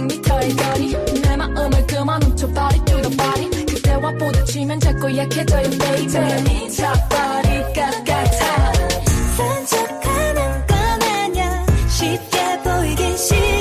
take me 털거리. 내 마음을 그만 훔쳐 body to 그때와 부딪히면 자꾸 약해져요 baby. 네 첫발이가 같아 산척하는 건 아냐 쉽게 보이긴 싫어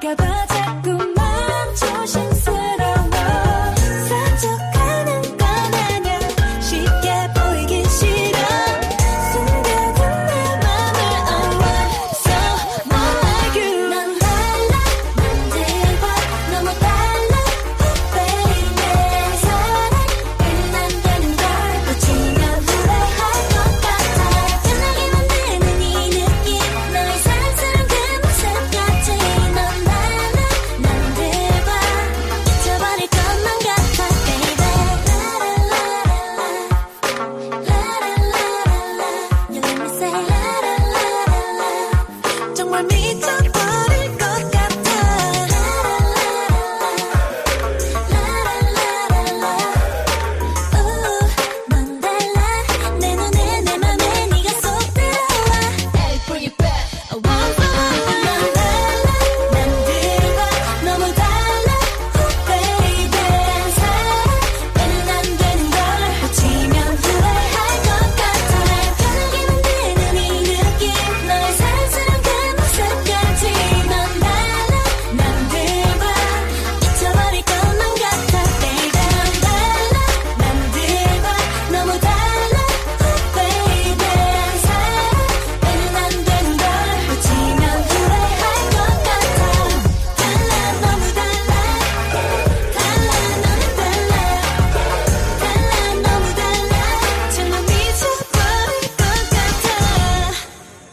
talk about